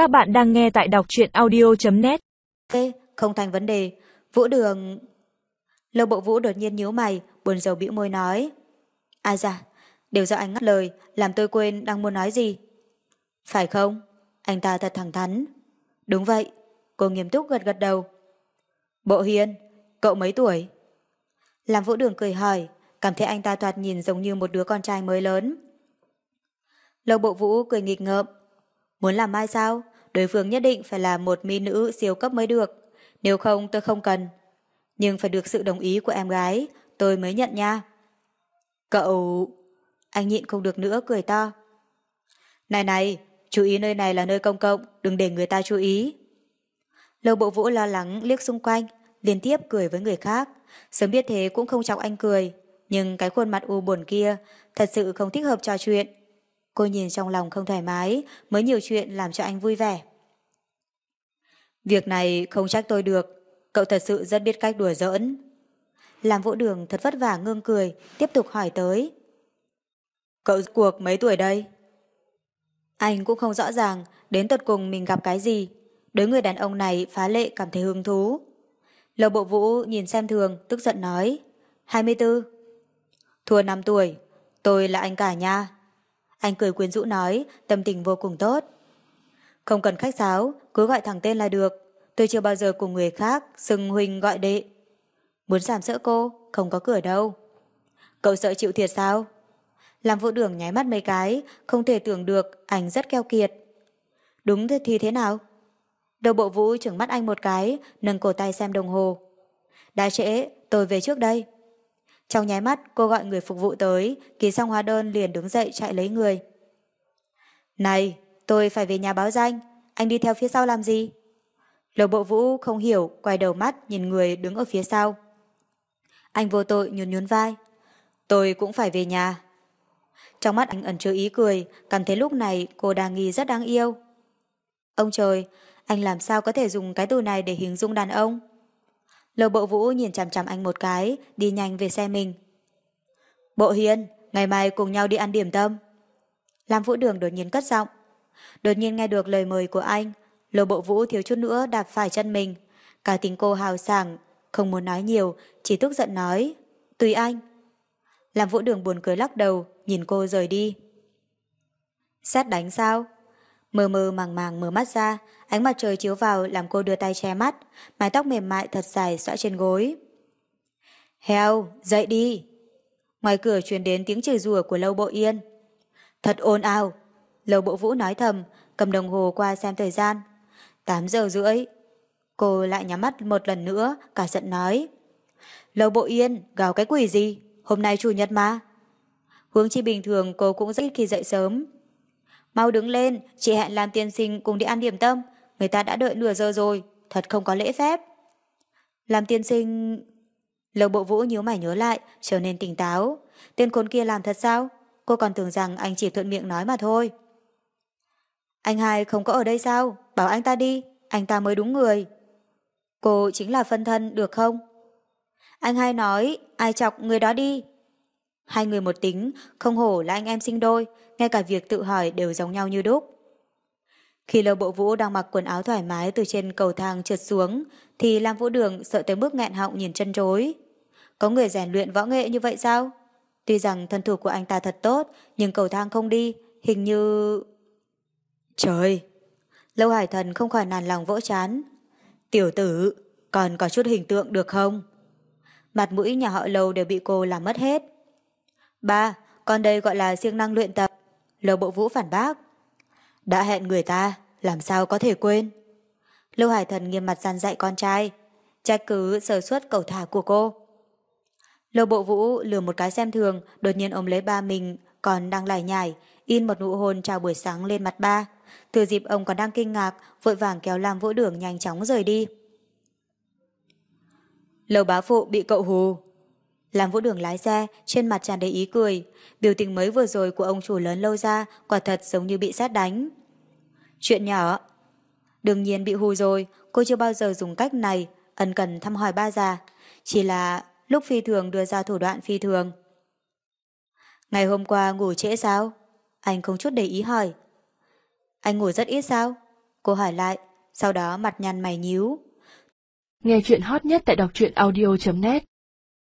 Các bạn đang nghe tại đọc truyện audio.net không thành vấn đề. Vũ đường... Lâu bộ vũ đột nhiên nhíu mày, buồn rầu bĩu môi nói. À ai dạ, đều do anh ngắt lời, làm tôi quên đang muốn nói gì. Phải không? Anh ta thật thẳng thắn. Đúng vậy, cô nghiêm túc gật gật đầu. Bộ hiên, cậu mấy tuổi? Làm vũ đường cười hỏi, cảm thấy anh ta thoạt nhìn giống như một đứa con trai mới lớn. Lâu bộ vũ cười nghịch ngợm. Muốn làm mai sao? Đối phương nhất định phải là một mỹ nữ siêu cấp mới được. Nếu không tôi không cần. Nhưng phải được sự đồng ý của em gái, tôi mới nhận nha. Cậu... Anh nhịn không được nữa cười to. Này này, chú ý nơi này là nơi công cộng, đừng để người ta chú ý. Lâu bộ vũ lo lắng liếc xung quanh, liên tiếp cười với người khác. Sớm biết thế cũng không chọc anh cười, nhưng cái khuôn mặt u buồn kia thật sự không thích hợp trò chuyện. Cô nhìn trong lòng không thoải mái, mới nhiều chuyện làm cho anh vui vẻ. Việc này không trách tôi được, cậu thật sự rất biết cách đùa giỡn. Làm vũ đường thật vất vả ngưng cười, tiếp tục hỏi tới. Cậu cuộc mấy tuổi đây? Anh cũng không rõ ràng đến tận cùng mình gặp cái gì. Đối người đàn ông này phá lệ cảm thấy hứng thú. Lầu bộ vũ nhìn xem thường, tức giận nói. 24. Thua 5 tuổi, tôi là anh cả nha. Anh cười quyến rũ nói, tâm tình vô cùng tốt. Không cần khách sáo, cứ gọi thẳng tên là được. Tôi chưa bao giờ cùng người khác xưng huynh gọi đệ. Muốn giảm sỡ cô, không có cửa đâu. Cậu sợ chịu thiệt sao? Làm vụ đường nháy mắt mấy cái, không thể tưởng được anh rất keo kiệt. Đúng thì thế nào? Đầu bộ vũ trừng mắt anh một cái, nâng cổ tay xem đồng hồ. Đã trễ, tôi về trước đây. Trong nháy mắt, cô gọi người phục vụ tới, ký xong hóa đơn liền đứng dậy chạy lấy người. Này, tôi phải về nhà báo danh, anh đi theo phía sau làm gì? Lầu bộ vũ không hiểu, quay đầu mắt nhìn người đứng ở phía sau. Anh vô tội nhún nhún vai. Tôi cũng phải về nhà. Trong mắt anh ẩn chứa ý cười, cảm thấy lúc này cô đang nghi rất đáng yêu. Ông trời, anh làm sao có thể dùng cái từ này để hình dung đàn ông? Lầu bộ vũ nhìn chằm chằm anh một cái, đi nhanh về xe mình. Bộ hiên ngày mai cùng nhau đi ăn điểm tâm. Lam Vũ Đường đột nhiên cất giọng. Đột nhiên nghe được lời mời của anh, lầu bộ vũ thiếu chút nữa đạp phải chân mình. Cả tính cô hào sảng, không muốn nói nhiều, chỉ tức giận nói. Tùy anh. làm Vũ Đường buồn cười lắc đầu, nhìn cô rời đi. Xét đánh sao? Mờ mờ màng màng mở mắt ra, ánh mặt trời chiếu vào làm cô đưa tay che mắt, mái tóc mềm mại thật dài xõa trên gối. Heo, dậy đi! Ngoài cửa truyền đến tiếng chửi rủa của Lâu Bộ Yên. Thật ồn ào! Lầu Bộ Vũ nói thầm, cầm đồng hồ qua xem thời gian. 8 giờ rưỡi. Cô lại nhắm mắt một lần nữa, cả giận nói. lầu Bộ Yên, gào cái quỷ gì? Hôm nay chủ nhật mà. Hướng chi bình thường cô cũng rất ít khi dậy sớm, Mau đứng lên, chị hẹn làm tiên sinh cùng đi ăn điểm tâm. Người ta đã đợi nửa giờ rồi, thật không có lễ phép. Làm tiên sinh... Lầu bộ vũ nhíu mày nhớ lại, trở nên tỉnh táo. Tên khốn kia làm thật sao? Cô còn tưởng rằng anh chỉ thuận miệng nói mà thôi. Anh hai không có ở đây sao? Bảo anh ta đi, anh ta mới đúng người. Cô chính là phân thân, được không? Anh hai nói, ai chọc người đó đi. Hai người một tính, không hổ là anh em sinh đôi, ngay cả việc tự hỏi đều giống nhau như đúc. Khi Lâu Bộ Vũ đang mặc quần áo thoải mái từ trên cầu thang trượt xuống, thì Lam Vũ Đường sợ tới mức nghẹn họng nhìn chân rối. Có người rèn luyện võ nghệ như vậy sao? Tuy rằng thân thủ của anh ta thật tốt, nhưng cầu thang không đi, hình như... Trời! Lâu Hải Thần không khỏi nản lòng vỗ chán. Tiểu tử, còn có chút hình tượng được không? Mặt mũi nhà họ Lâu đều bị cô làm mất hết. Ba, con đây gọi là siêng năng luyện tập. Lâu bộ vũ phản bác. Đã hẹn người ta, làm sao có thể quên? Lâu Hải Thần nghiêm mặt gian dạy con trai, trách cứ sở suất cầu thả của cô. Lâu bộ vũ lừa một cái xem thường, đột nhiên ôm lấy ba mình, còn đang lải nhải, in một nụ hôn chào buổi sáng lên mặt ba. Thừa dịp ông còn đang kinh ngạc, vội vàng kéo Lam Vũ Đường nhanh chóng rời đi. Lâu bá phụ bị cậu hù, làm vũ đường lái xe, trên mặt tràn đầy ý cười. Biểu tình mới vừa rồi của ông chủ lớn lâu ra, quả thật giống như bị sát đánh. Chuyện nhỏ. Đương nhiên bị hù rồi, cô chưa bao giờ dùng cách này, ân cần thăm hỏi ba già. Chỉ là lúc phi thường đưa ra thủ đoạn phi thường. Ngày hôm qua ngủ trễ sao? Anh không chút để ý hỏi. Anh ngủ rất ít sao? Cô hỏi lại, sau đó mặt nhăn mày nhíu. Nghe chuyện hot nhất tại đọc truyện audio.net